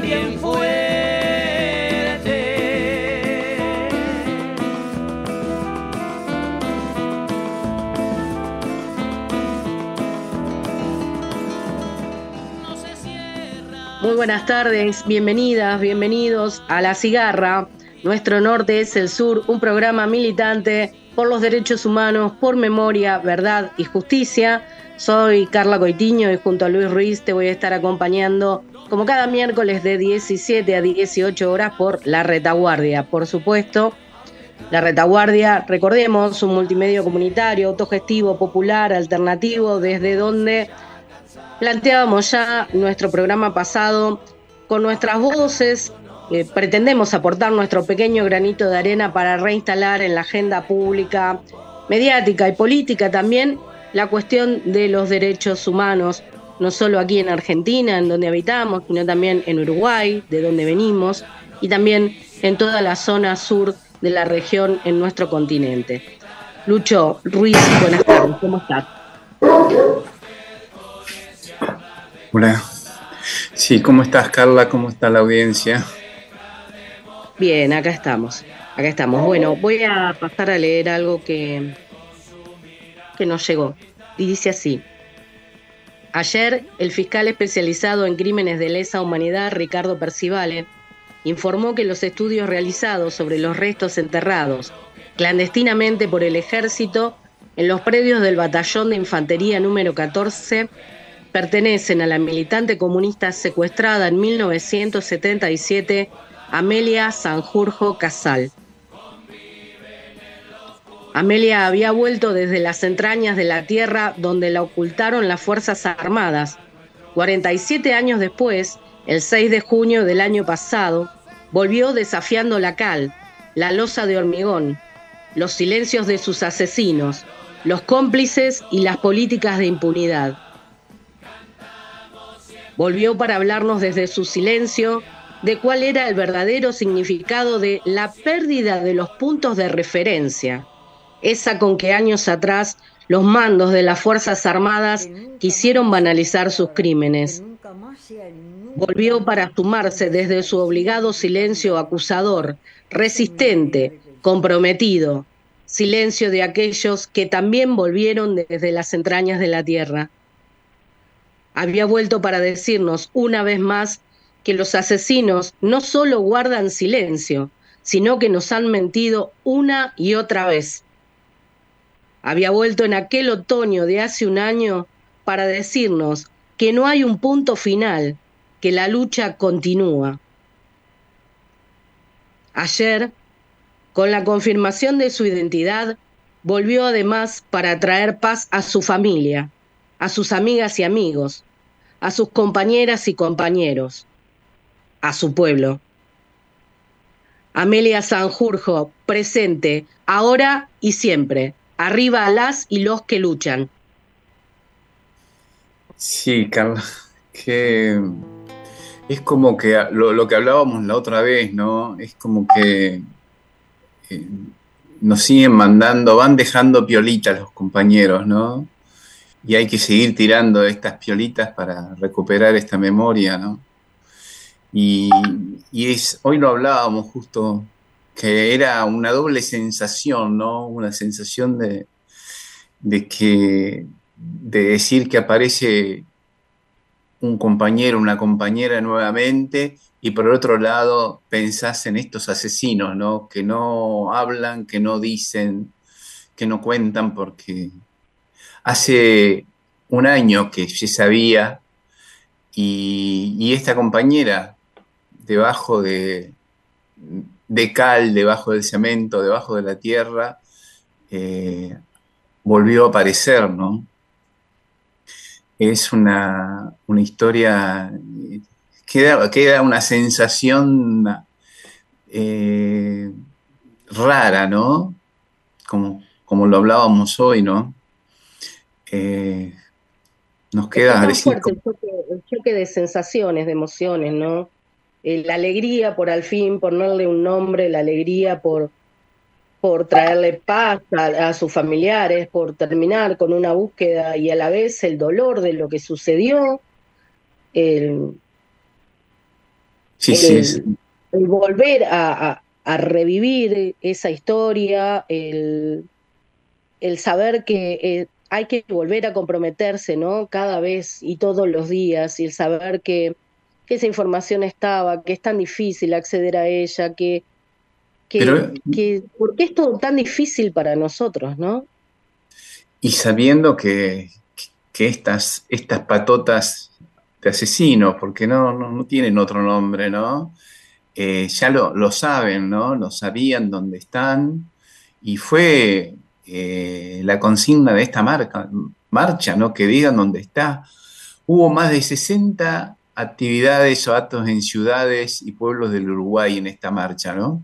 bien fuerte. Muy buenas tardes, bienvenidas, bienvenidos a La Cigarra. Nuestro norte es el sur, un programa militante por los derechos humanos, por memoria, verdad y justicia. Soy Carla Coitiño y junto a Luis Ruiz te voy a estar acompañando como cada miércoles de 17 a 18 horas por La Retaguardia, por supuesto. La Retaguardia, recordemos, un multimedio comunitario, autogestivo, popular, alternativo, desde donde planteábamos ya nuestro programa pasado con nuestras voces. Eh, pretendemos aportar nuestro pequeño granito de arena para reinstalar en la agenda pública, mediática y política también la cuestión de los derechos humanos, no solo aquí en Argentina, en donde habitamos, sino también en Uruguay, de donde venimos, y también en toda la zona sur de la región en nuestro continente. Lucho Ruiz, buenas tardes, ¿cómo estás? Hola. Sí, ¿cómo estás, Carla? ¿Cómo está la audiencia? Bien, acá estamos. Acá estamos. Bueno, voy a pasar a leer algo que, que nos llegó. Y dice así. Ayer, el fiscal especializado en crímenes de lesa humanidad, Ricardo Percivale, informó que los estudios realizados sobre los restos enterrados clandestinamente por el ejército en los predios del batallón de infantería número 14 pertenecen a la militante comunista secuestrada en 1977, Amelia Sanjurjo Casal. Amelia había vuelto desde las entrañas de la tierra donde la ocultaron las Fuerzas Armadas. 47 años después, el 6 de junio del año pasado, volvió desafiando la cal, la losa de hormigón, los silencios de sus asesinos, los cómplices y las políticas de impunidad. Volvió para hablarnos desde su silencio de cuál era el verdadero significado de la pérdida de los puntos de referencia, esa con que años atrás los mandos de las Fuerzas Armadas quisieron banalizar sus crímenes. Volvió para sumarse desde su obligado silencio acusador, resistente, comprometido, silencio de aquellos que también volvieron desde las entrañas de la tierra había vuelto para decirnos una vez más que los asesinos no solo guardan silencio, sino que nos han mentido una y otra vez. Había vuelto en aquel otoño de hace un año para decirnos que no hay un punto final, que la lucha continúa. Ayer, con la confirmación de su identidad, volvió además para traer paz a su familia, a sus amigas y amigos, a sus compañeras y compañeros, a su pueblo. Amelia Sanjurjo, presente, ahora y siempre. Arriba a las y los que luchan. Sí, Carla, que es como que lo, que hablábamos la otra vez, ¿no? Es como que eh, nos siguen mandando, van dejando piolitas los compañeros, ¿no? y hay que seguir tirando estas piolitas para recuperar esta memoria, ¿no? Y, es, hoy lo hablábamos justo, que era una doble sensación, ¿no? Una sensación de, de que, de decir que aparece un compañero, una compañera nuevamente, y por otro lado pensás en estos asesinos, ¿no? Que no hablan, que no dicen, que no cuentan porque hace un año que se sabía y, esta compañera debajo de, de, cal, debajo del cemento, debajo de la tierra, eh, volvió a aparecer, ¿no? Es una, historia, queda, queda una sensación eh, rara, ¿no? Como, como lo hablábamos hoy, ¿no? Eh, nos queda es fuerte el choque, de sensaciones, de emociones, ¿no? Eh, la alegría por al fin ponerle un nombre, la alegría por, por traerle paz a, sus familiares, por terminar con una búsqueda y a la vez el dolor de lo que sucedió, Sí, el, sí. el volver a, a- a revivir esa historia, el, el saber que eh, hay que volver a comprometerse, ¿no? Cada vez y todos los días, y el saber que, que esa información estaba, que es tan difícil acceder a ella, que, que, Pero- que ¿por qué es todo tan difícil para nosotros, ¿no? Y sabiendo que, que estas, estas patotas de asesinos, porque no, no, no tienen otro nombre, ¿no? Eh, ya lo, lo saben, ¿no? Lo sabían dónde están. Y fue eh, la consigna de esta marca, marcha, ¿no? Que digan dónde está. Hubo más de 60 actividades o actos en ciudades y pueblos del Uruguay en esta marcha, ¿no?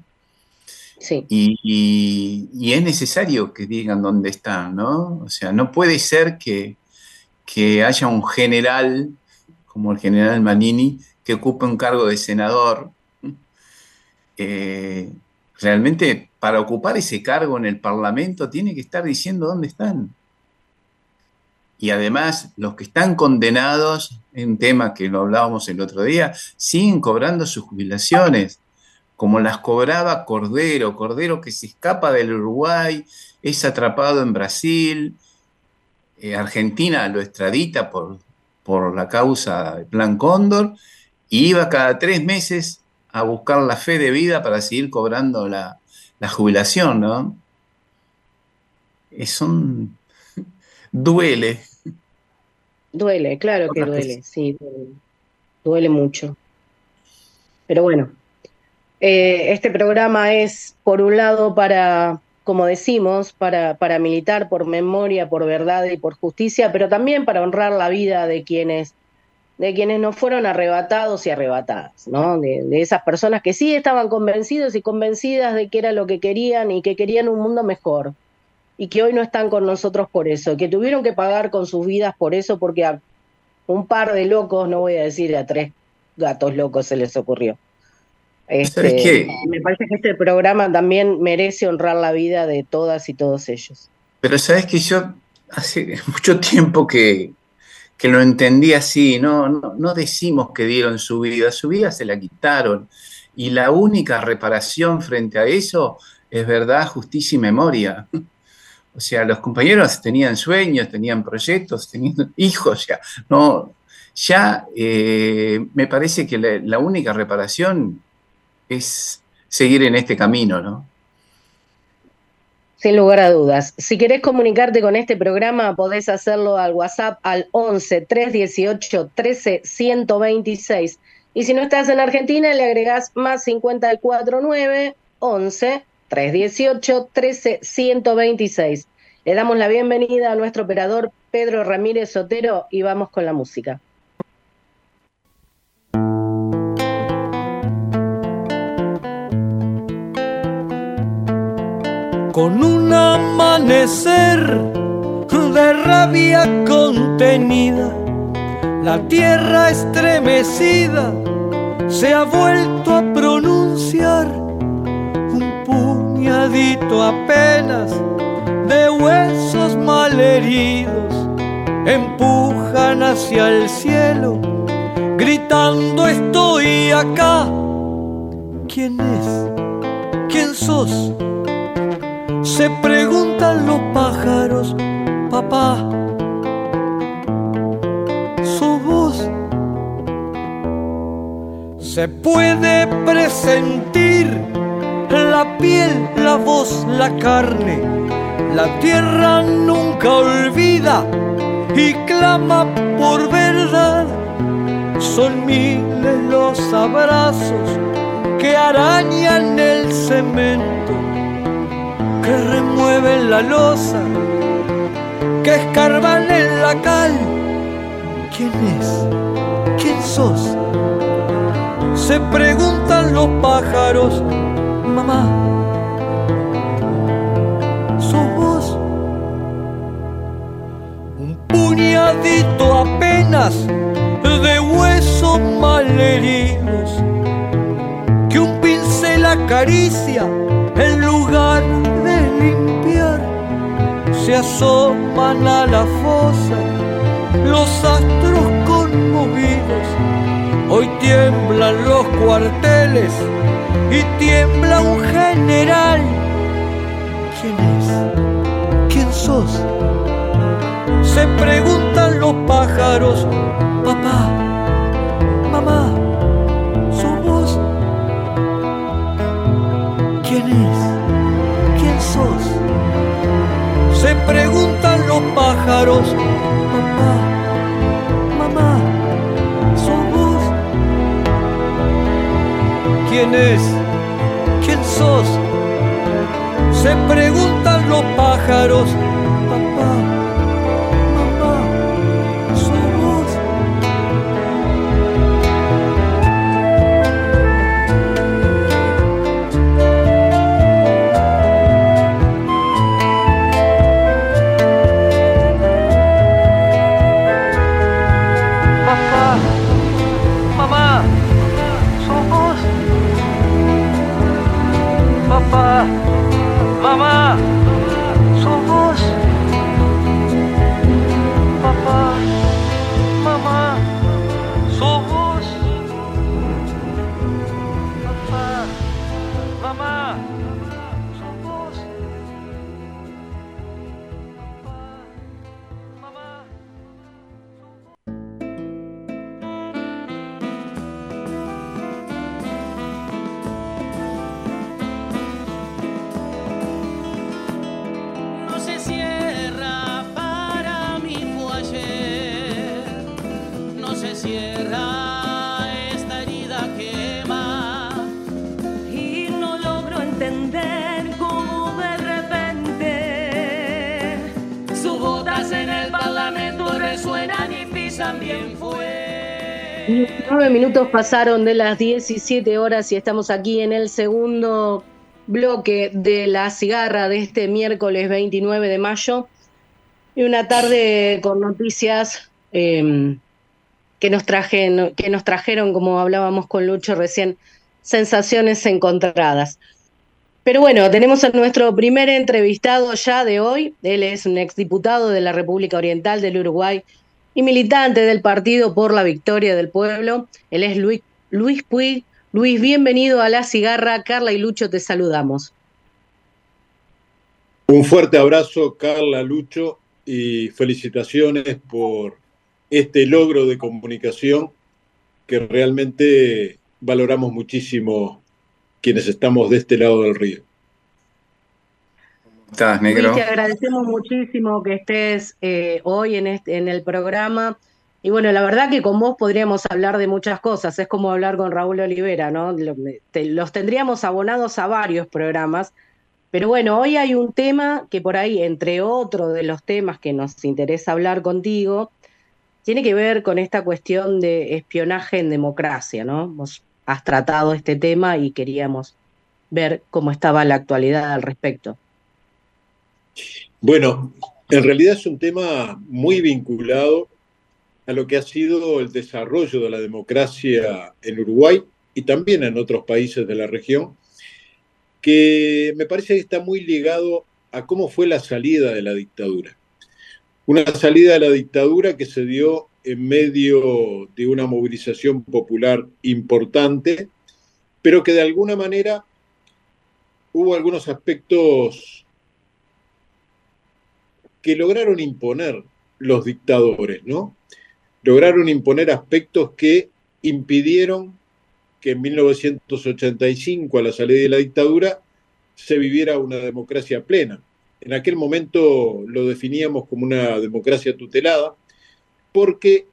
Sí, Y, y- y es necesario que digan dónde están, ¿no? O sea, no puede ser que, que haya un general, como el general Manini, que ocupe un cargo de senador. Eh, realmente, para ocupar ese cargo en el Parlamento, tiene que estar diciendo dónde están. Y además, los que están condenados, en un tema que lo hablábamos el otro día, siguen cobrando sus jubilaciones como las cobraba Cordero, Cordero que se escapa del Uruguay, es atrapado en Brasil, eh, Argentina lo extradita por, por la causa del Plan Cóndor, y iba cada tres meses a buscar la fe de vida para seguir cobrando la, la jubilación, ¿no? Es un... duele. duele, claro que duele, sí, duele, duele mucho. Pero bueno, eh, este programa es, por un lado, para, como decimos, para, para militar por memoria, por verdad y por justicia, pero también para honrar la vida de quienes, de quienes no fueron arrebatados y arrebatadas, ¿no? De, de esas personas que sí estaban convencidos y convencidas de que era lo que querían y que querían un mundo mejor. Y que hoy no están con nosotros por eso, que tuvieron que pagar con sus vidas por eso, porque a un par de locos, no voy a decir a tres gatos locos se les ocurrió. ¿Sabes Este, qué? Me parece que este programa también merece honrar la vida de todas y todos ellos. Pero sabes que yo hace mucho tiempo que, que lo entendí así, no, no, no decimos que dieron su vida, su vida se la quitaron. Y la única reparación frente a eso es verdad, justicia y memoria. O sea, los compañeros tenían sueños, tenían proyectos, tenían hijos, ya. No, ya eh, me parece que la, única reparación es seguir en este camino, ¿no? Sin lugar a dudas. Si querés comunicarte con este programa, podés hacerlo al WhatsApp al 11 318 13 126. Y si no estás en Argentina, le agregás más 549 11 318 13 126. Le damos la bienvenida a nuestro operador Pedro Ramírez Sotero y vamos con la música. con un amanecer de rabia contenida, la tierra estremecida se ha vuelto a pronunciar un apenas de huesos malheridos empujan hacia el cielo gritando estoy acá ¿quién es? ¿quién sos? Se preguntan los pájaros, papá, ¿sos vos? Se puede presentir la piel, la voz, la carne. La tierra nunca olvida y clama por verdad. Son miles los abrazos que arañan el cemento que remueven la losa, que escarban en la cal. ¿Quién es? ¿Quién sos? Se preguntan los pájaros, mamá, ¿sos vos? Un puñadito apenas de huesos malheridos, que un pincel acaricia en lugar de limpiar, se asoman a la fosa los astros conmovidos Hoy tiemblan los cuarteles y tiembla un general. ¿Quién es? ¿Quién sos? Se preguntan los pájaros, papá, mamá, ¿sos vos? ¿Quién es? ¿Quién sos? Se preguntan los pájaros, papá, ¿Quién es? ¿Quién sos? Se preguntan los pájaros, pasaron de las 17 horas y estamos aquí en el segundo bloque de la cigarra de este miércoles 29 de mayo. Y una tarde con noticias em, que, nos que nos trajeron, como hablábamos con Lucho recién, sensaciones encontradas. Pero bueno, tenemos a nuestro primer entrevistado ya de hoy. Él es un exdiputado de la República Oriental del Uruguay y militante del Partido por la Victoria del Pueblo. Él es Luis, Luis Puig. Luis, bienvenido a La Cigarra. Carla y Lucho, te saludamos. Un fuerte abrazo, Carla, Lucho, y felicitaciones por este logro de comunicación que realmente valoramos muchísimo quienes estamos de este lado del río estás, negro? te agradecemos muchísimo que estés eh, hoy en, este, en el programa. Y bueno, la verdad que con vos podríamos hablar de muchas cosas. Es como hablar con Raúl Olivera, ¿no? Los tendríamos abonados a varios programas. Pero bueno, hoy hay un tema que por ahí, entre otros de los temas que nos interesa hablar contigo, tiene que ver con esta cuestión de espionaje en democracia, ¿no? Vos has tratado este tema y queríamos ver cómo estaba la actualidad al respecto. Bueno, en realidad es un tema muy vinculado a lo que ha sido el desarrollo de la democracia en Uruguay y también en otros países de la región, que me parece que está muy ligado a cómo fue la salida de la dictadura. Una salida de la dictadura que se dio en medio de una movilización popular importante, pero que de alguna manera hubo algunos aspectos que lograron imponer los dictadores, ¿no? Lograron imponer aspectos que impidieron que en 1985, a la salida de la dictadura, se viviera una democracia plena. En aquel momento lo definíamos como una democracia tutelada, porque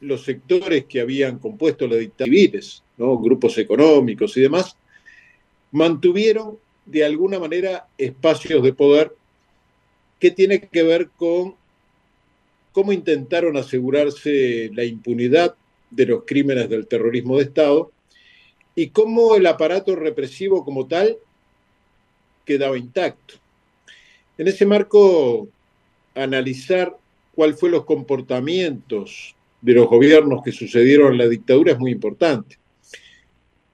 los sectores que habían compuesto la dictadura, civiles, ¿no? grupos económicos y demás, mantuvieron de alguna manera espacios de poder tiene que ver con cómo intentaron asegurarse la impunidad de los crímenes del terrorismo de Estado y cómo el aparato represivo como tal quedaba intacto. En ese marco, analizar cuáles fueron los comportamientos de los gobiernos que sucedieron en la dictadura es muy importante.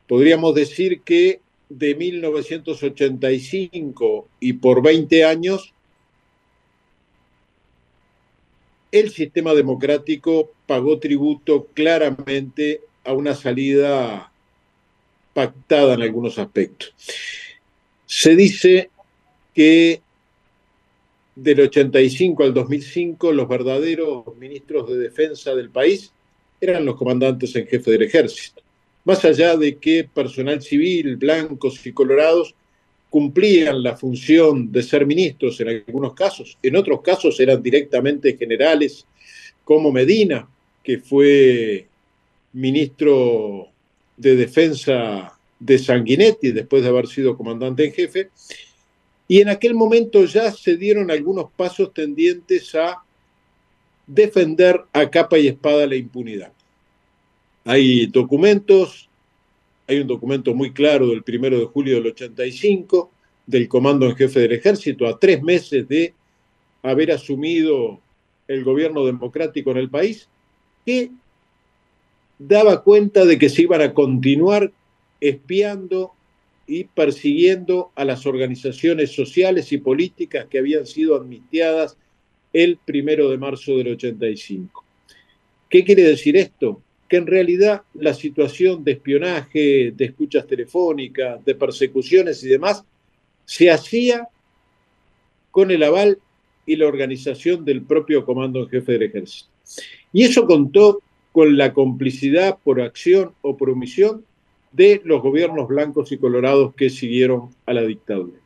Podríamos decir que de 1985 y por 20 años el sistema democrático pagó tributo claramente a una salida pactada en algunos aspectos. Se dice que del 85 al 2005 los verdaderos ministros de defensa del país eran los comandantes en jefe del ejército. Más allá de que personal civil, blancos y colorados cumplían la función de ser ministros en algunos casos, en otros casos eran directamente generales, como Medina, que fue ministro de defensa de Sanguinetti después de haber sido comandante en jefe, y en aquel momento ya se dieron algunos pasos tendientes a defender a capa y espada la impunidad. Hay documentos, hay un documento muy claro del primero de julio del 85 del comando en jefe del ejército a tres meses de haber asumido el gobierno democrático en el país, que daba cuenta de que se iban a continuar espiando y persiguiendo a las organizaciones sociales y políticas que habían sido amnistiadas el primero de marzo del 85. ¿Qué quiere decir esto? Que en realidad la situación de espionaje, de escuchas telefónicas, de persecuciones y demás se hacía con el aval y la organización del propio comando en jefe del ejército. Y eso contó con la complicidad por acción o por omisión de los gobiernos blancos y colorados que siguieron a la dictadura.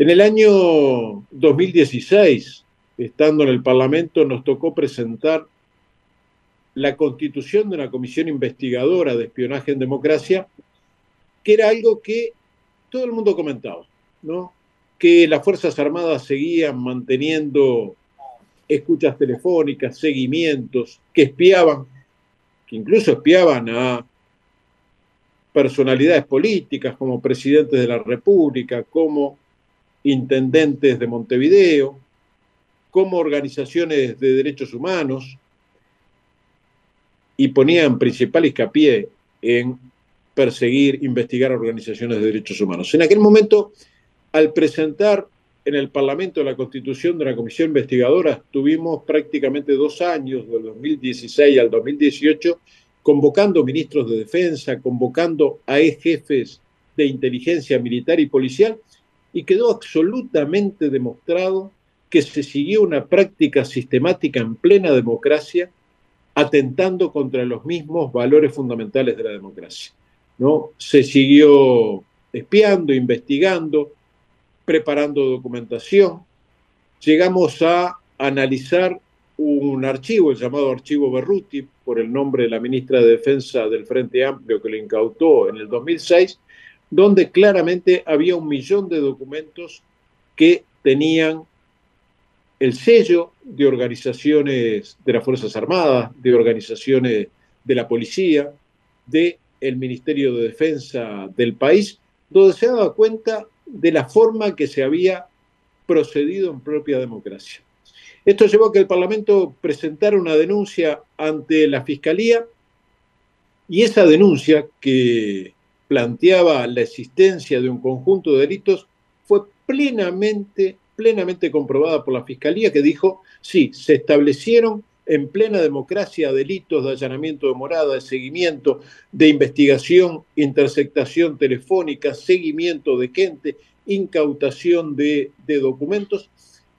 En el año 2016, estando en el Parlamento, nos tocó presentar la constitución de una comisión investigadora de espionaje en democracia, que era algo que todo el mundo comentaba, ¿no? que las Fuerzas Armadas seguían manteniendo escuchas telefónicas, seguimientos, que espiaban, que incluso espiaban a personalidades políticas como presidentes de la República, como intendentes de Montevideo, como organizaciones de derechos humanos, y ponían principal hincapié en perseguir, investigar organizaciones de derechos humanos. En aquel momento, al presentar en el Parlamento la constitución de una comisión investigadora, tuvimos prácticamente dos años, del 2016 al 2018, convocando ministros de defensa, convocando a jefes de inteligencia militar y policial, y quedó absolutamente demostrado que se siguió una práctica sistemática en plena democracia, atentando contra los mismos valores fundamentales de la democracia. ¿no? Se siguió espiando, investigando, preparando documentación. Llegamos a analizar un archivo, el llamado archivo Berruti, por el nombre de la ministra de Defensa del Frente Amplio que le incautó en el 2006, donde claramente había un millón de documentos que tenían el sello de organizaciones de las Fuerzas Armadas, de organizaciones de la policía, del el Ministerio de Defensa del país, donde se daba cuenta de la forma que se había procedido en propia democracia. Esto llevó a que el Parlamento presentara una denuncia ante la Fiscalía y esa denuncia que planteaba la existencia de un conjunto de delitos fue plenamente, plenamente comprobada por la Fiscalía que dijo, sí, se establecieron en plena democracia delitos de allanamiento de morada, de seguimiento, de investigación, interceptación telefónica, seguimiento de gente, incautación de, de documentos.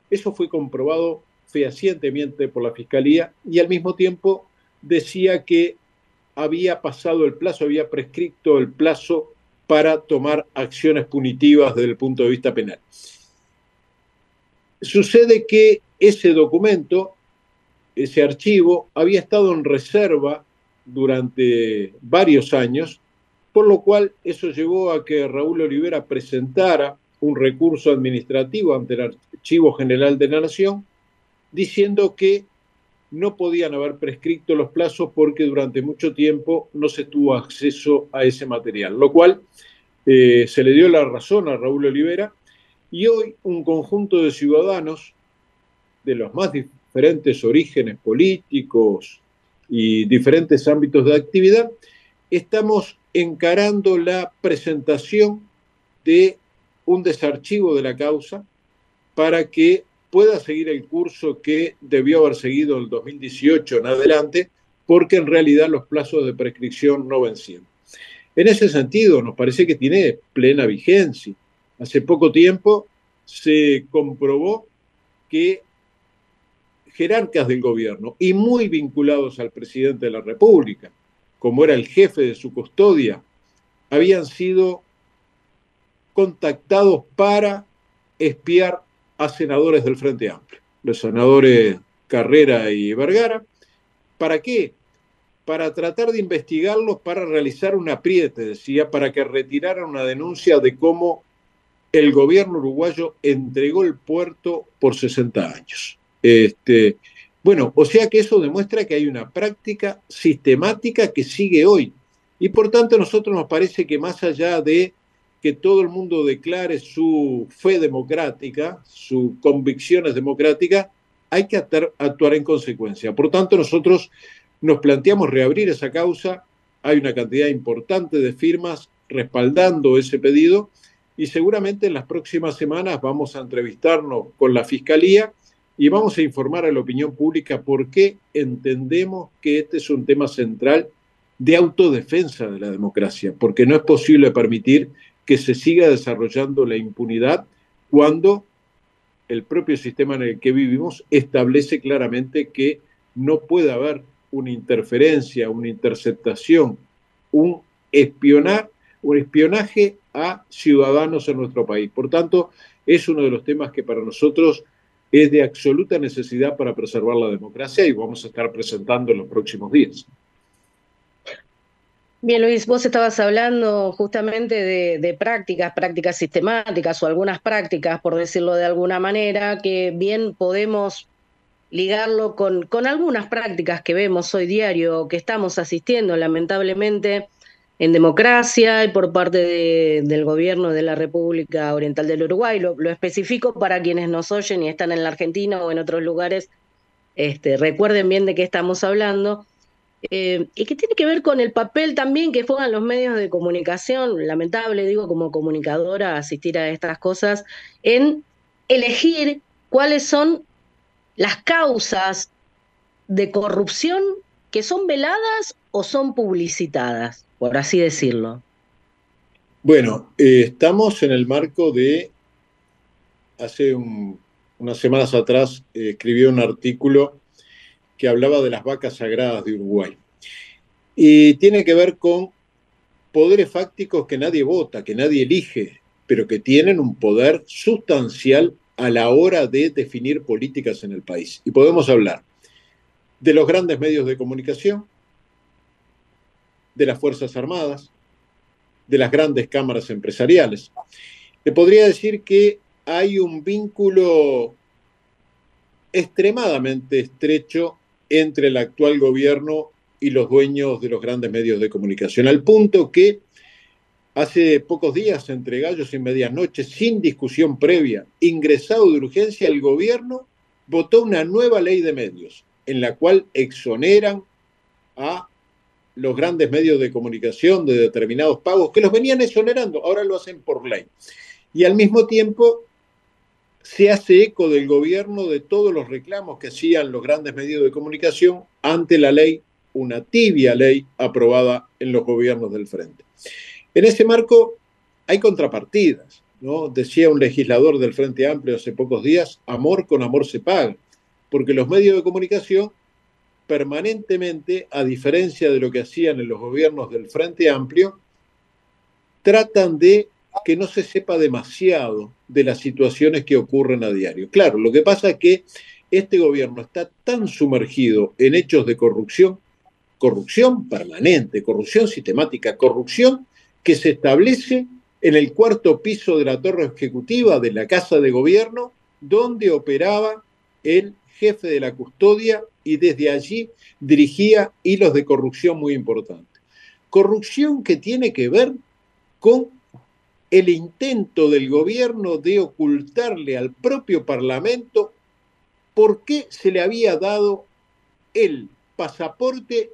Eso fue comprobado fehacientemente por la Fiscalía y al mismo tiempo decía que había pasado el plazo, había prescrito el plazo para tomar acciones punitivas desde el punto de vista penal. Sucede que ese documento ese archivo había estado en reserva durante varios años, por lo cual eso llevó a que Raúl Olivera presentara un recurso administrativo ante el Archivo General de la Nación, diciendo que no podían haber prescrito los plazos porque durante mucho tiempo no se tuvo acceso a ese material, lo cual eh, se le dio la razón a Raúl Olivera y hoy un conjunto de ciudadanos de los más diferentes orígenes políticos y diferentes ámbitos de actividad, estamos encarando la presentación de un desarchivo de la causa para que pueda seguir el curso que debió haber seguido el 2018 en adelante, porque en realidad los plazos de prescripción no vencieron. En ese sentido, nos parece que tiene plena vigencia. Hace poco tiempo se comprobó que jerarcas del gobierno y muy vinculados al presidente de la República, como era el jefe de su custodia, habían sido contactados para espiar a senadores del Frente Amplio, los senadores Carrera y Vergara. ¿Para qué? Para tratar de investigarlos, para realizar un apriete, decía, para que retiraran una denuncia de cómo el gobierno uruguayo entregó el puerto por 60 años. Este, bueno, o sea que eso demuestra que hay una práctica sistemática que sigue hoy. Y por tanto a nosotros nos parece que más allá de que todo el mundo declare su fe democrática, sus convicciones democráticas, hay que actuar en consecuencia. Por tanto, nosotros nos planteamos reabrir esa causa. Hay una cantidad importante de firmas respaldando ese pedido y seguramente en las próximas semanas vamos a entrevistarnos con la Fiscalía y vamos a informar a la opinión pública por qué entendemos que este es un tema central de autodefensa de la democracia, porque no es posible permitir que se siga desarrollando la impunidad cuando el propio sistema en el que vivimos establece claramente que no puede haber una interferencia, una interceptación, un espionar, un espionaje a ciudadanos en nuestro país. Por tanto, es uno de los temas que para nosotros es de absoluta necesidad para preservar la democracia y vamos a estar presentando en los próximos días. Bien, Luis, vos estabas hablando justamente de, prácticas, prácticas sistemáticas o algunas prácticas, por decirlo de alguna manera, que bien podemos ligarlo con, con algunas prácticas que vemos hoy diario, que estamos asistiendo lamentablemente en democracia y por parte del gobierno de la República Oriental del Uruguay. Lo, especifico para quienes nos oyen y están en la Argentina o en otros lugares, este, recuerden bien de qué estamos hablando. Eh, y que tiene que ver con el papel también que juegan los medios de comunicación, lamentable, digo, como comunicadora, asistir a estas cosas, en elegir cuáles son las causas de corrupción que son veladas o son publicitadas, por así decirlo. Bueno, eh, estamos en el marco de, hace unas semanas atrás, eh, escribió un artículo que hablaba de las vacas sagradas de Uruguay. Y tiene que ver con poderes fácticos que nadie vota, que nadie elige, pero que tienen un poder sustancial a la hora de definir políticas en el país. Y podemos hablar de los grandes medios de comunicación, de las Fuerzas Armadas, de las grandes cámaras empresariales. Le podría decir que hay un vínculo extremadamente estrecho entre el actual gobierno y los dueños de los grandes medios de comunicación, al punto que hace pocos días, entre gallos y medianoche, sin discusión previa, ingresado de urgencia, el gobierno votó una nueva ley de medios, en la cual exoneran a los grandes medios de comunicación de determinados pagos que los venían exonerando, ahora lo hacen por ley. Y al mismo tiempo se hace eco del gobierno de todos los reclamos que hacían los grandes medios de comunicación ante la ley, una tibia ley aprobada en los gobiernos del frente. En ese marco hay contrapartidas, ¿no? Decía un legislador del Frente Amplio hace pocos días, amor con amor se paga, porque los medios de comunicación permanentemente, a diferencia de lo que hacían en los gobiernos del Frente Amplio, tratan de que no se sepa demasiado de las situaciones que ocurren a diario. Claro, lo que pasa es que este gobierno está tan sumergido en hechos de corrupción, corrupción permanente, corrupción sistemática, corrupción que se establece en el cuarto piso de la torre ejecutiva de la Casa de Gobierno, donde operaba el jefe de la custodia y desde allí dirigía hilos de corrupción muy importantes. Corrupción que tiene que ver con el intento del gobierno de ocultarle al propio Parlamento por qué se le había dado el pasaporte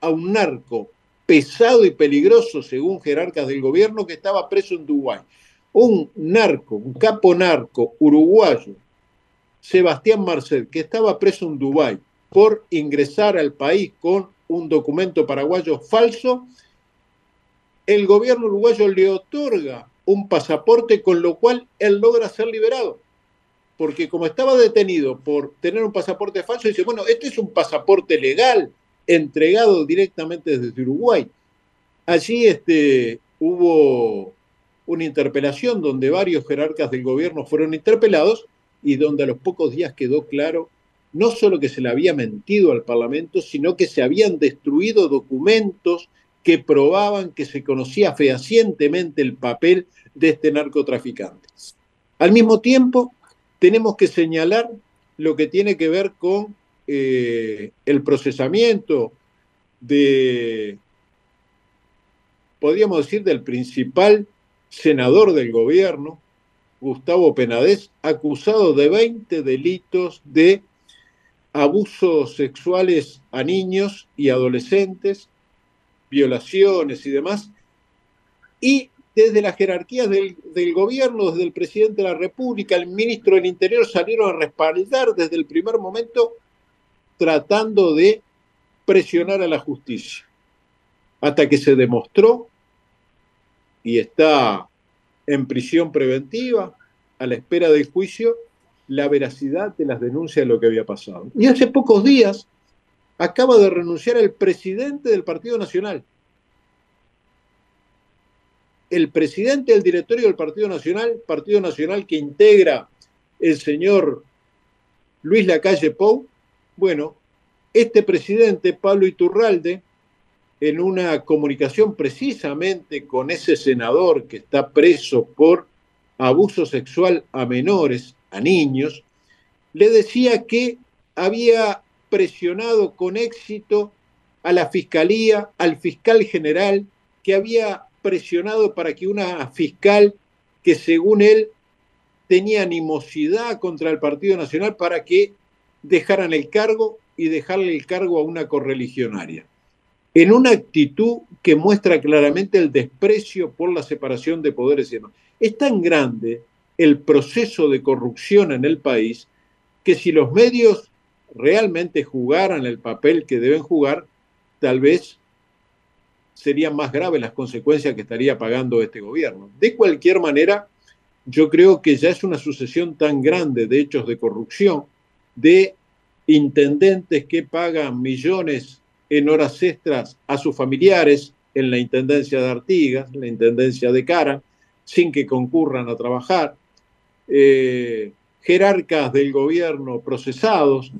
a un narco pesado y peligroso, según jerarcas del gobierno, que estaba preso en Dubái. Un narco, un capo narco uruguayo, Sebastián Marcel, que estaba preso en Dubái por ingresar al país con un documento paraguayo falso, el gobierno uruguayo le otorga un pasaporte con lo cual él logra ser liberado. Porque como estaba detenido por tener un pasaporte falso, dice, bueno, este es un pasaporte legal entregado directamente desde Uruguay. Allí este, hubo una interpelación donde varios jerarcas del gobierno fueron interpelados y donde a los pocos días quedó claro no solo que se le había mentido al Parlamento, sino que se habían destruido documentos que probaban que se conocía fehacientemente el papel de este narcotraficante. Al mismo tiempo, tenemos que señalar lo que tiene que ver con eh, el procesamiento de, podríamos decir, del principal senador del gobierno, Gustavo Penades, acusado de 20 delitos de abusos sexuales a niños y adolescentes, violaciones y demás, y desde las jerarquías del, gobierno, desde el presidente de la República, el ministro del Interior salieron a respaldar desde el primer momento tratando de presionar a la justicia, hasta que se demostró y está en prisión preventiva a la espera del juicio la veracidad de las denuncias de lo que había pasado. Y hace pocos días acaba de renunciar el presidente del Partido Nacional. El presidente del directorio del Partido Nacional, Partido Nacional que integra el señor Luis Lacalle Pou, bueno, este presidente, Pablo Iturralde, en una comunicación precisamente con ese senador que está preso por abuso sexual a menores, a niños, le decía que había presionado con éxito a la fiscalía, al fiscal general, que había presionado para que una fiscal que según él tenía animosidad contra el Partido Nacional para que dejaran el cargo y dejarle el cargo a una correligionaria en una actitud que muestra claramente el desprecio por la separación de poderes y demás. Es tan grande el proceso de corrupción en el país que si los medios realmente jugaran el papel que deben jugar, tal vez serían más graves las consecuencias que estaría pagando este gobierno. De cualquier manera, yo creo que ya es una sucesión tan grande de hechos de corrupción, de intendentes que pagan millones en horas extras a sus familiares en la Intendencia de Artigas, la Intendencia de Cara, sin que concurran a trabajar, eh, jerarcas del gobierno procesados,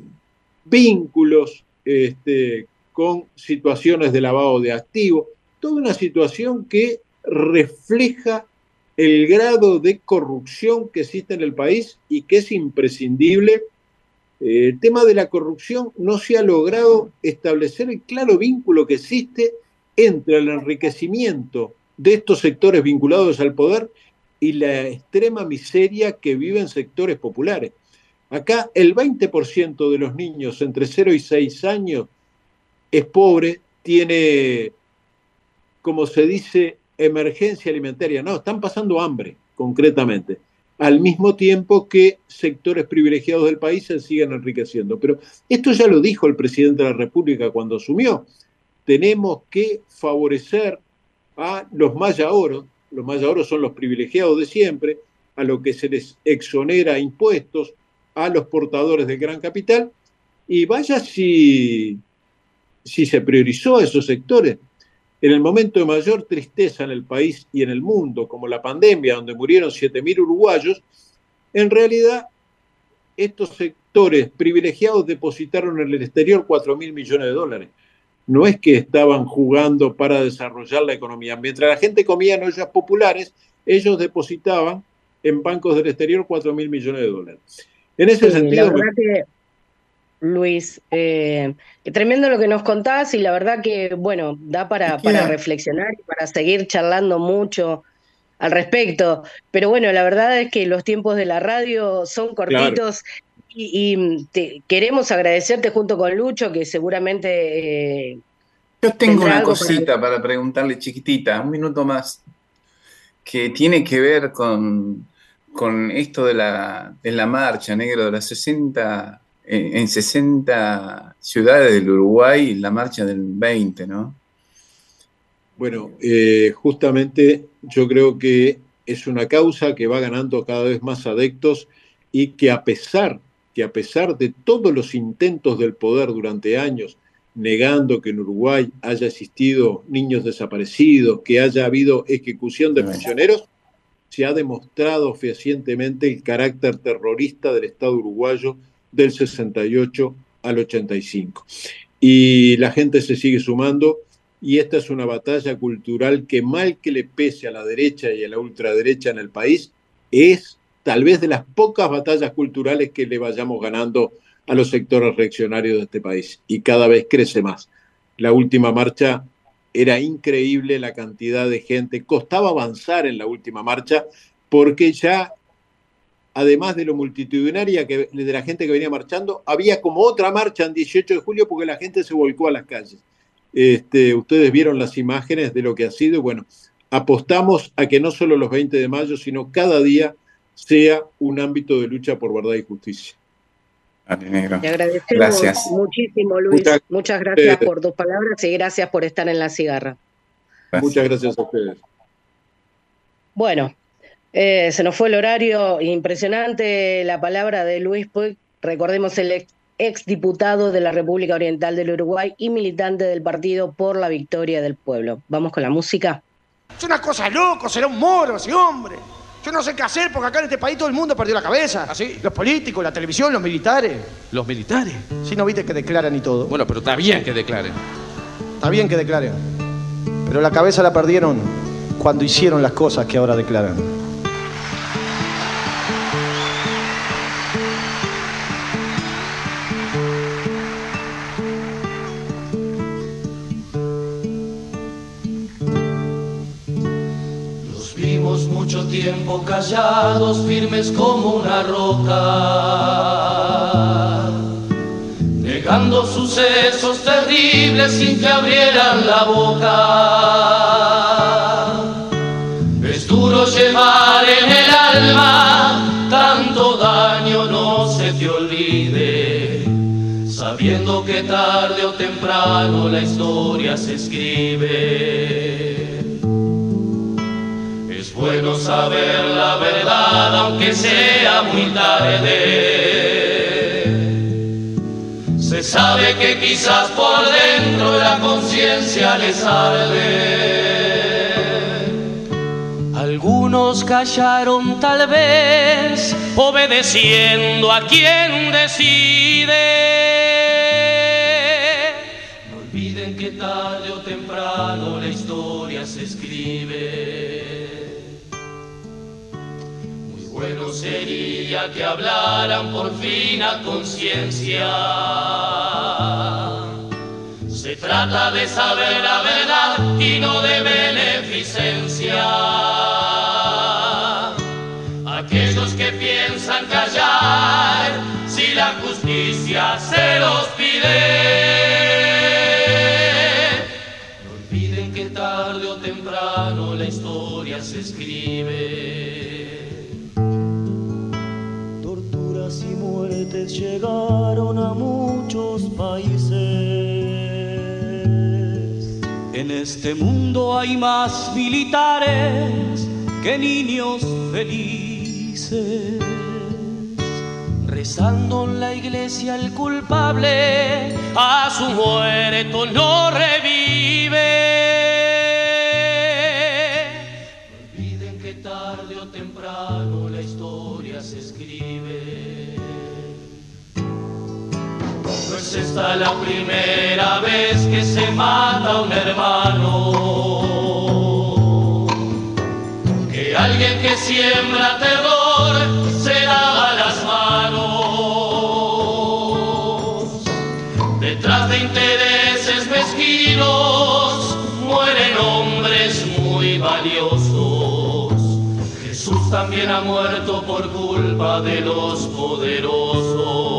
vínculos este, con situaciones de lavado de activos, toda una situación que refleja el grado de corrupción que existe en el país y que es imprescindible. Eh, el tema de la corrupción no se ha logrado establecer el claro vínculo que existe entre el enriquecimiento de estos sectores vinculados al poder y la extrema miseria que viven sectores populares. Acá el 20% de los niños entre 0 y 6 años es pobre, tiene, como se dice, emergencia alimentaria. No, están pasando hambre, concretamente al mismo tiempo que sectores privilegiados del país se siguen enriqueciendo. Pero esto ya lo dijo el presidente de la República cuando asumió. Tenemos que favorecer a los mayaoros, los mayaoros son los privilegiados de siempre, a lo que se les exonera impuestos, a los portadores del gran capital, y vaya si, si se priorizó a esos sectores en el momento de mayor tristeza en el país y en el mundo, como la pandemia, donde murieron 7.000 uruguayos, en realidad estos sectores privilegiados depositaron en el exterior 4.000 millones de dólares. No es que estaban jugando para desarrollar la economía. Mientras la gente comía en ollas populares, ellos depositaban en bancos del exterior 4.000 millones de dólares. En ese sentido... Luis. Eh, tremendo lo que nos contás y la verdad que, bueno, da para, para reflexionar y para seguir charlando mucho al respecto. Pero bueno, la verdad es que los tiempos de la radio son cortitos y, queremos agradecerte junto con Lucho, que seguramente... Eh, Yo tengo una cosita para... preguntarle chiquitita, un minuto más, que tiene que ver con, con esto de la, de la marcha, negro, de las 60 en, 60 ciudades del Uruguay la marcha del 20, ¿no? Bueno, eh, justamente yo creo que es una causa que va ganando cada vez más adeptos y que a pesar, que a pesar de todos los intentos del poder durante años, negando que en Uruguay haya existido niños desaparecidos, que haya habido ejecución de prisioneros, se ha demostrado fehacientemente el carácter terrorista del Estado uruguayo del 68 al 85. Y la gente se sigue sumando y esta es una batalla cultural que mal que le pese a la derecha y a la ultraderecha en el país, es tal vez de las pocas batallas culturales que le vayamos ganando a los sectores reaccionarios de este país y cada vez crece más. La última marcha era increíble la cantidad de gente, costaba avanzar en la última marcha porque ya además de lo multitudinaria que, de la gente que venía marchando, había como otra marcha en 18 de julio porque la gente se volcó a las calles. Este, ustedes vieron las imágenes de lo que ha sido. Bueno, apostamos a que no solo los 20 de mayo, sino cada día sea un ámbito de lucha por verdad y justicia. Te agradecemos muchísimo, Luis. Muchas, gracias por tus palabras y gracias por estar en la cigarra. Muchas gracias a ustedes. Bueno, eh, se nos fue el horario impresionante. La palabra de Luis Puig, recordemos el ex, ex, diputado de la República Oriental del Uruguay y militante del Partido por la Victoria del Pueblo. Vamos con la música. Es una cosa loco, será un moro ese hombre. Yo no sé qué hacer porque acá en este país todo el mundo perdió la cabeza. ¿Así? ¿Ah, los políticos, la televisión, los militares. ¿Los militares? Sí, no viste que declaran y todo. Bueno, pero está bien que declaren. Está bien que declaren. Pero la cabeza la perdieron cuando hicieron las cosas que ahora declaran. Tiempo callados, firmes como una roca, negando sucesos terribles sin que abrieran la boca. Es duro llevar en el alma tanto daño, no se te olvide, sabiendo que tarde o temprano la historia se escribe bueno saber la verdad aunque sea muy tarde. Se sabe que quizás por dentro la conciencia les arde. Algunos callaron tal vez, obedeciendo a quien decide. No olviden que tarde o temprano la historia se escribe. Sería que hablaran por fin a conciencia. Se trata de saber la verdad y no de beneficencia. Aquellos que piensan callar, si la justicia se los pide. No olviden que tarde o temprano la historia se escribe. Llegaron a muchos países. En este mundo hay más militares que niños felices. Rezando en la iglesia el culpable a su muerto no revive. Esta la primera vez que se mata un hermano. Que alguien que siembra terror se lava las manos. Detrás de intereses mezquinos mueren hombres muy valiosos. Jesús también ha muerto por culpa de los poderosos.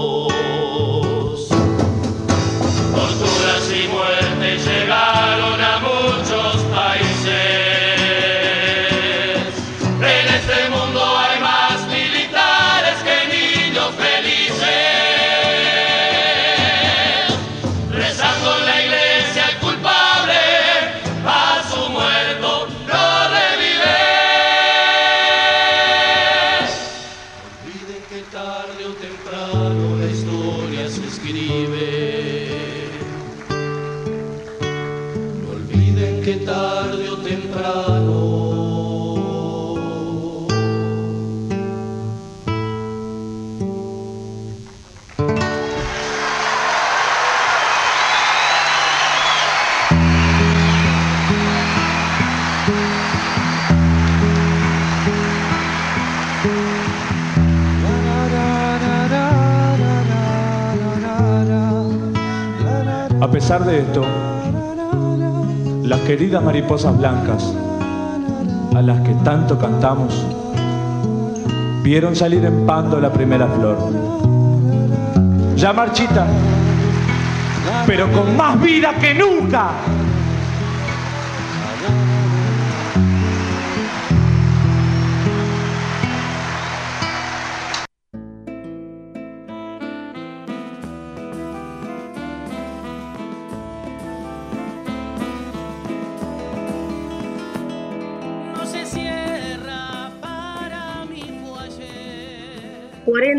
Pesar de esto, las queridas mariposas blancas, a las que tanto cantamos, vieron salir en pando la primera flor. Ya marchita, pero con más vida que nunca.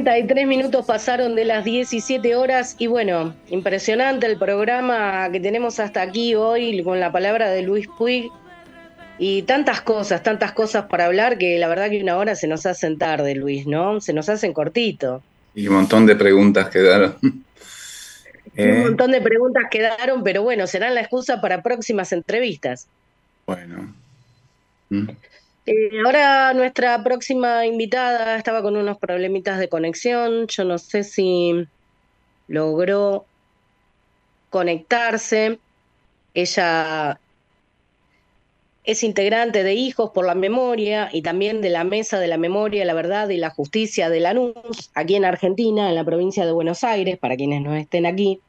43 minutos pasaron de las 17 horas y bueno, impresionante el programa que tenemos hasta aquí hoy con la palabra de Luis Puig y tantas cosas, tantas cosas para hablar que la verdad que una hora se nos hacen tarde, Luis, ¿no? Se nos hacen cortito. Y un montón de preguntas quedaron. Un montón de preguntas quedaron, pero bueno, serán la excusa para próximas entrevistas. Bueno. ¿Mm? Eh, ahora nuestra próxima invitada estaba con unos problemitas de conexión. Yo no sé si logró conectarse. Ella es integrante de Hijos por la Memoria y también de la Mesa de la Memoria, la Verdad y la Justicia de Lanús, aquí en Argentina, en la provincia de Buenos Aires, para quienes no estén aquí.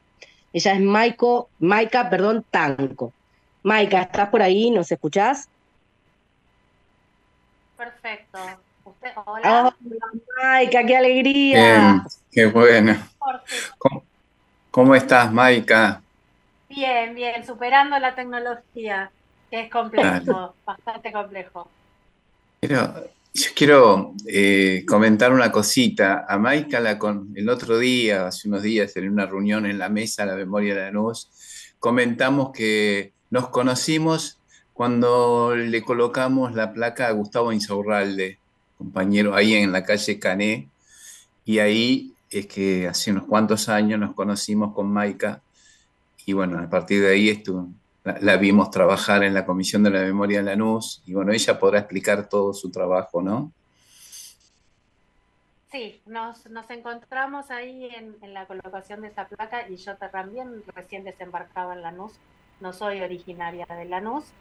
Ella es Maiko, Maika, perdón, Tanco. Maika, ¿estás por ahí? ¿Nos escuchás? Perfecto. Usted, hola. Maika, qué alegría. qué bueno. ¿Cómo, estás, Maika? Bien, bien, superando la tecnología, que es complejo, bastante complejo. Pero yo quiero eh, comentar una cosita. A Maika la con, el otro día, hace unos días, en una reunión en la mesa, la memoria de la luz, comentamos que nos conocimos cuando le colocamos la placa a Gustavo Insaurralde, compañero ahí en la calle Cané, y ahí es que hace unos cuantos años nos conocimos con Maika, y bueno, a partir de ahí la, vimos trabajar en la Comisión de la Memoria de Lanús, y bueno, ella podrá explicar todo su trabajo, ¿no? Sí, nos, encontramos ahí en, en, la colocación de esa placa y yo también recién desembarcaba en Lanús, no soy originaria de Lanús,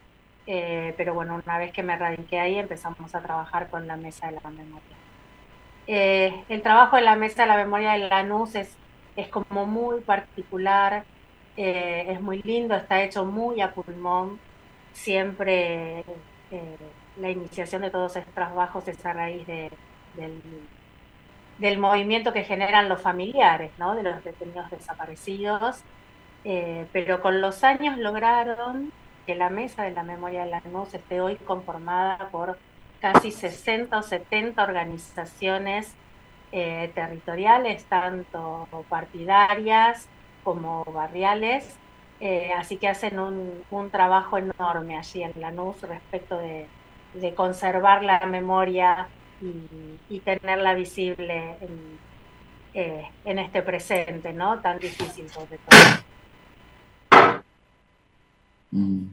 eh, pero bueno, una vez que me radiqué ahí empezamos a trabajar con la Mesa de la Memoria. Eh, el trabajo de la Mesa de la Memoria de Lanús es, es como muy particular, eh, es muy lindo, está hecho muy a pulmón, siempre la iniciación de todos estos trabajos es a raíz de, del, del, movimiento que generan los familiares, ¿no? de los detenidos desaparecidos, pero con los años lograron que la Mesa de la Memoria de la Lanús esté hoy conformada por casi 60 o 70 organizaciones eh, territoriales, tanto partidarias como barriales, eh, así que hacen un, trabajo enorme allí en Lanús respecto de, conservar la memoria y, tenerla visible en, eh, en, este presente, ¿no? Tan difícil sobre todo. Mm.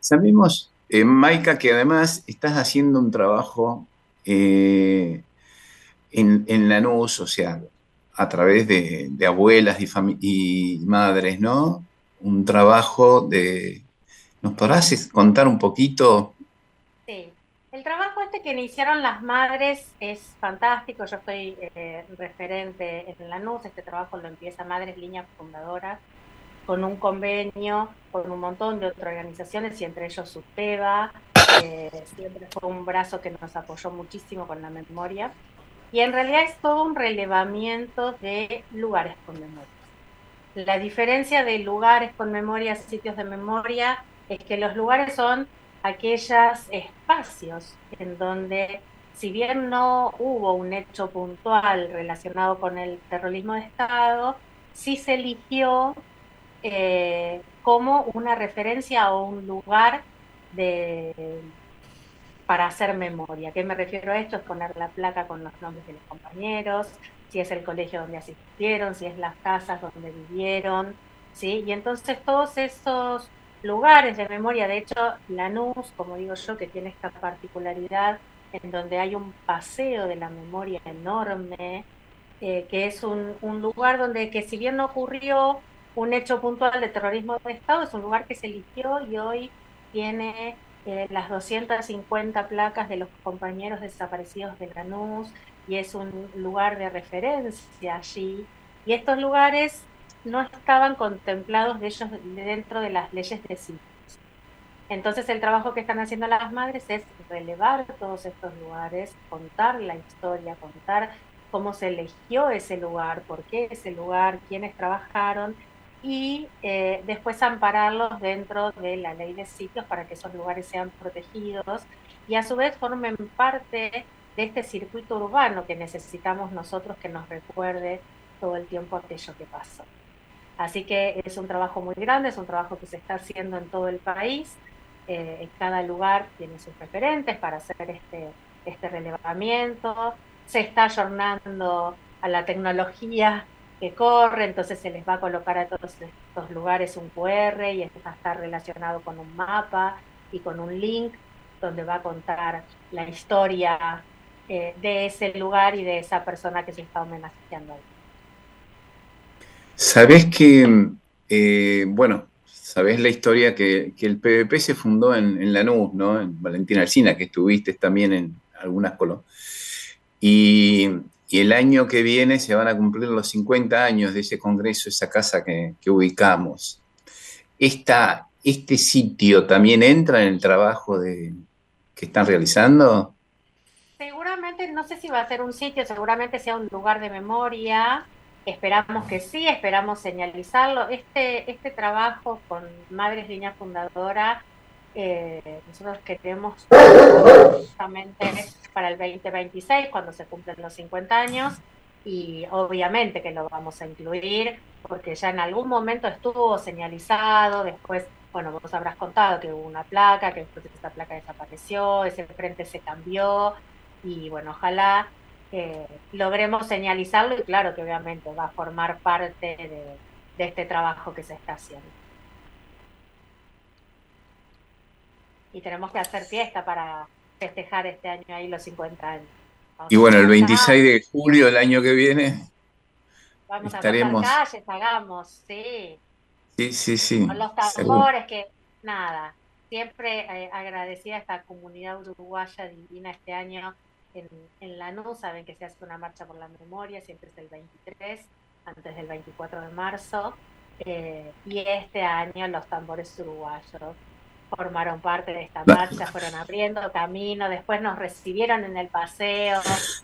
Sabemos, eh, Maika, que además estás haciendo un trabajo eh, en, en Lanús, o sea, a través de, abuelas y, madres, ¿no? Un trabajo de... ¿Nos podrás contar un poquito? Sí, el trabajo este que iniciaron las madres es fantástico. Yo soy eh, referente en Lanús, este trabajo lo empieza Madres Líneas Fundadoras con un convenio con un montón de otras organizaciones y entre ellos SUTEBA, que siempre fue un brazo que nos apoyó muchísimo con la memoria. Y en realidad es todo un relevamiento de lugares con memoria. La diferencia de lugares con memoria, sitios de memoria, es que los lugares son aquellos espacios en donde, si bien no hubo un hecho puntual relacionado con el terrorismo de Estado, sí se eligió eh, como una referencia o un lugar de, para hacer memoria. ¿Qué me refiero a esto? Es poner la placa con los nombres de los compañeros, si es el colegio donde asistieron, si es las casas donde vivieron, ¿sí? Y entonces todos esos lugares de memoria, de hecho, Lanús, como digo yo, que tiene esta particularidad en donde hay un paseo de la memoria enorme, eh, que es un, un, lugar donde que si bien no ocurrió un hecho puntual de terrorismo de Estado, es un lugar que se eligió y hoy tiene eh, las 250 placas de los compañeros desaparecidos de Lanús y es un lugar de referencia allí. Y estos lugares no estaban contemplados de ellos dentro de las leyes de sitios. Entonces el trabajo que están haciendo las madres es relevar todos estos lugares, contar la historia, contar cómo se eligió ese lugar, por qué ese lugar, quiénes trabajaron y eh, después ampararlos dentro de la ley de sitios para que esos lugares sean protegidos y a su vez formen parte de este circuito urbano que necesitamos nosotros que nos recuerde todo el tiempo aquello que pasó. Así que es un trabajo muy grande, es un trabajo que se está haciendo en todo el país. Eh, en cada lugar tiene sus referentes para hacer este, este relevamiento. Se está ayornando a la tecnología que corre, entonces se les va a colocar a todos estos lugares un QR y esto va a estar relacionado con un mapa y con un link donde va a contar la historia eh, de ese lugar y de esa persona que se está homenajeando ahí. Sabes que, eh, bueno, sabes la historia que, el PVP se fundó en, en, Lanús, ¿no? En Valentina Alcina, que estuviste también en algunas colonias. Y y el año que viene se van a cumplir los 50 años de ese congreso, esa casa que, ubicamos. ¿Este sitio también entra en el trabajo que están realizando? Seguramente, no sé si va a ser un sitio, seguramente sea un lugar de memoria. Esperamos que sí, esperamos señalizarlo. Este, este trabajo con Madres Línea Fundadora, eh, nosotros queremos justamente para el 2026, cuando se cumplen los 50 años, y obviamente que lo vamos a incluir, porque ya en algún momento estuvo señalizado, después, bueno, vos habrás contado que hubo una placa, que después esa placa desapareció, ese frente se cambió, y bueno, ojalá eh, logremos señalizarlo y claro que obviamente va a formar parte de, de este trabajo que se está haciendo. Y tenemos que hacer fiesta para festejar este año ahí los 50 años. y bueno, el 26 de julio del año que viene vamos estaremos... a calles, hagamos, sí. Sí, sí, sí. Con los tambores que, nada, siempre eh, agradecida a esta comunidad uruguaya divina este año en, en Lanús, saben que se hace una marcha por la memoria, siempre es el 23, antes del 24 de marzo, eh, y este año los tambores uruguayos formaron parte de esta marcha, fueron abriendo camino, después nos recibieron en el paseo,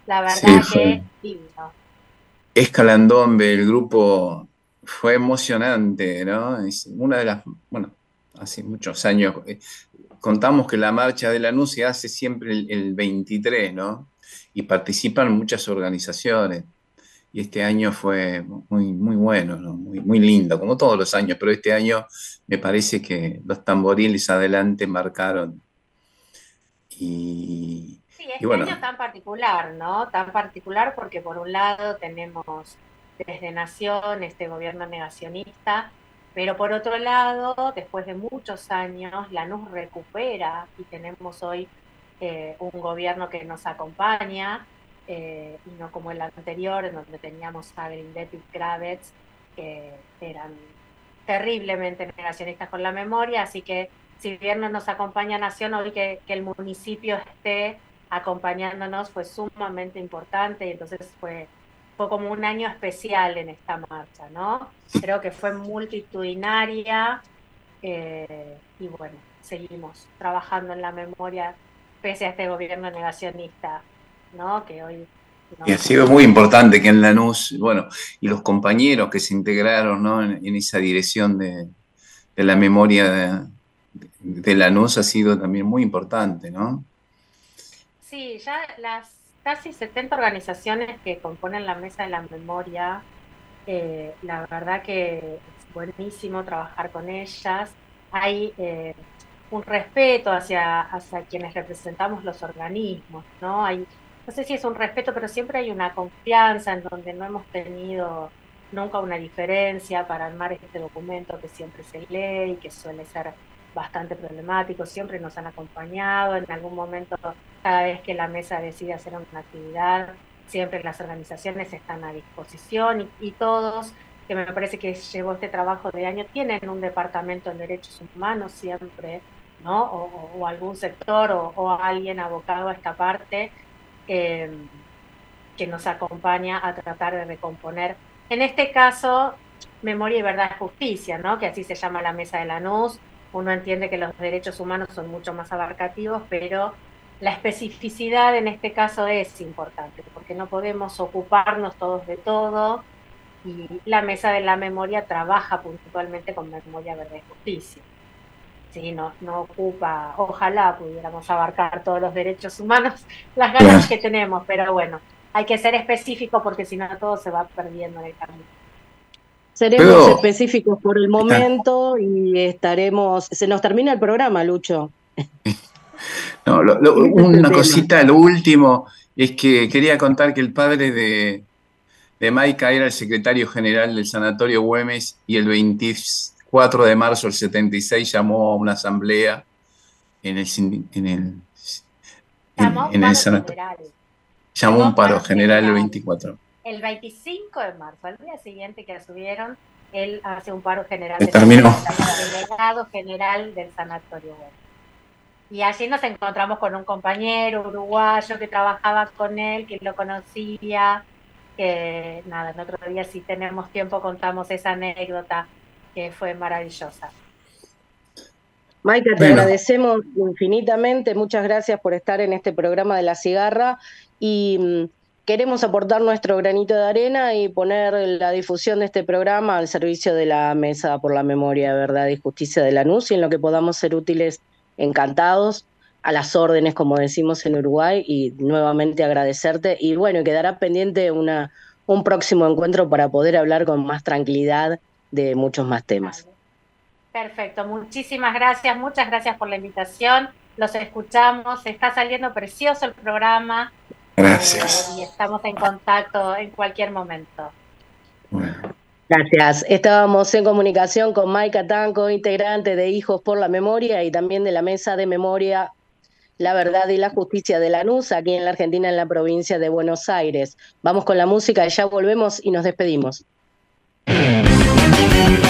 la verdad que divino. Escalandombe, el grupo fue emocionante, ¿no? Es una de las, bueno, hace muchos años, eh, contamos que la marcha de la se hace siempre el, el 23, ¿no? Y participan muchas organizaciones y este año fue muy, muy bueno, muy, muy lindo, como todos los años, pero este año me parece que los tamboriles adelante marcaron. Y, sí, este año tan particular, ¿no? Tan particular porque por un lado tenemos desde Nación este gobierno negacionista, pero por otro lado, después de muchos años, la NUS recupera y tenemos hoy eh, un gobierno que nos acompaña, eh, y no como el anterior, en donde teníamos a Grindet y Kravitz, que eran terriblemente negacionistas con la memoria, así que si bien no nos acompaña Nación, hoy que, que el municipio esté acompañándonos fue sumamente importante. Y entonces fue, fue como un año especial en esta marcha, ¿no? Creo que fue multitudinaria eh, y bueno, seguimos trabajando en la memoria pese a este gobierno negacionista que hoy... Y ha sido muy importante que en Lanús, bueno, y los compañeros que se integraron en, esa dirección de, la memoria de, de, Lanús ha sido también muy importante, ¿no? Sí, ya las casi 70 organizaciones que componen la Mesa de la Memoria, eh, la verdad que es buenísimo trabajar con ellas. Hay eh, un respeto hacia, hacia quienes representamos los organismos, ¿no? Hay no sé si es un respeto, pero siempre hay una confianza en donde no hemos tenido nunca una diferencia para armar este documento que siempre se lee y que suele ser bastante problemático, siempre nos han acompañado, en algún momento, cada vez que la mesa decide hacer una actividad, siempre las organizaciones están a disposición y, todos que me parece que llevó este trabajo de año, tienen un departamento en derechos humanos siempre, ¿no? O, algún sector o, alguien abocado a esta parte eh, que nos acompaña a tratar de recomponer. En este caso, Memoria y Verdad y Justicia, ¿no? Que así se llama la mesa de la NUS. Uno entiende que los derechos humanos son mucho más abarcativos, pero la especificidad en este caso es importante, porque no podemos ocuparnos todos de todo y la mesa de la memoria trabaja puntualmente con memoria, verdad y justicia. Sí, no, no ocupa, ojalá pudiéramos abarcar todos los derechos humanos, las ganas que tenemos, pero bueno, hay que ser específico porque si no todo se va perdiendo en el camino. Seremos específicos por el momento y estaremos. Se nos termina el programa, Lucho. No, una cosita, lo último, es que quería contar que el padre de, de Maika era el secretario general del Sanatorio Güemes y el 24 de marzo del 76 llamó a una asamblea en el, en el, en, el sanatorio. Llamó un paro general el 24. El 25 de marzo, al día siguiente que subieron, él hace un paro general. Terminó. Delegado general del Sanatorio. Y allí nos encontramos con un compañero uruguayo que trabajaba con él, que lo conocía, que nada, el otro día si tenemos tiempo contamos esa anécdota que fue maravillosa. Maika, te agradecemos infinitamente, muchas gracias por estar en este programa de La Cigarra y mm, queremos aportar nuestro granito de arena y poner la difusión de este programa al servicio de la Mesa por la Memoria, Verdad y Justicia de la NUS y en lo que podamos ser útiles encantados, a las órdenes, como decimos en Uruguay, y nuevamente agradecerte. Y bueno, quedará pendiente una, un próximo encuentro para poder hablar con más tranquilidad de muchos más temas. Perfecto, muchísimas gracias, muchas gracias por la invitación. Los escuchamos, está saliendo precioso el programa. Gracias. Eh, y estamos en contacto en cualquier momento. Gracias. Estábamos en comunicación con Maika Tanco, integrante de Hijos por la Memoria y también de la Mesa de Memoria, la Verdad y la Justicia de la NUS, aquí en la Argentina, en la provincia de Buenos Aires. Vamos con la música ya volvemos y nos despedimos. ¡Juicio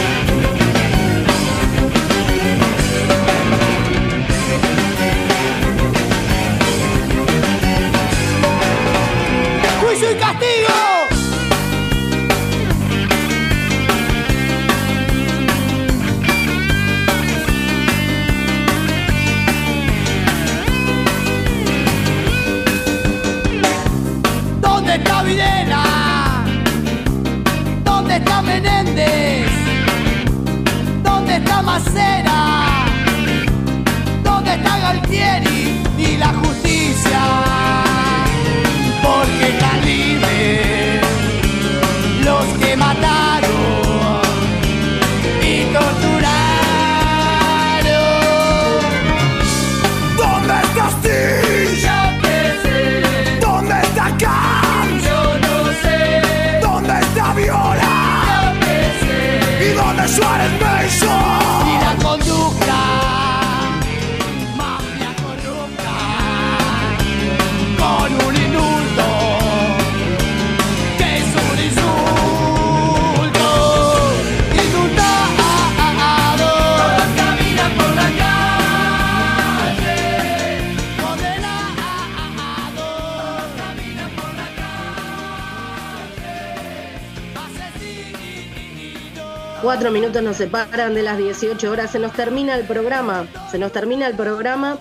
Cuatro minutos nos separan de las 18 horas. Se nos termina el programa. Se nos termina el programa.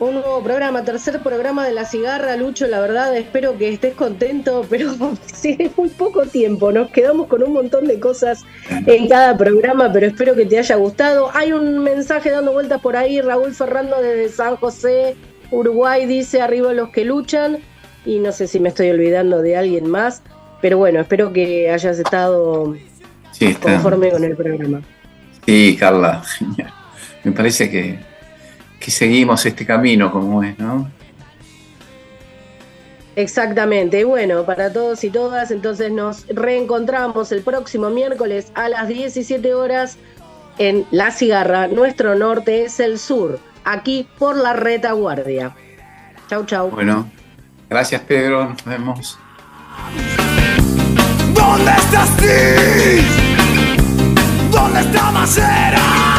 Un nuevo programa, tercer programa de la cigarra, Lucho. La verdad, espero que estés contento, pero sí, es muy poco tiempo. Nos quedamos con un montón de cosas en cada programa, pero espero que te haya gustado. Hay un mensaje dando vueltas por ahí. Raúl Ferrando desde San José, Uruguay, dice: Arriba los que luchan. Y no sé si me estoy olvidando de alguien más, pero bueno, espero que hayas estado sí, conforme con el programa. Sí, Carla, genial. Me parece que, que seguimos este camino como es, ¿no? Exactamente, bueno, para todos y todas, entonces nos reencontramos el próximo miércoles a las 17 horas en La Cigarra. Nuestro norte es el sur, aquí por la retaguardia. Chau, chau. Bueno, gracias Pedro, nos vemos. ¿Dónde estás tú? ¿Dónde está Macera?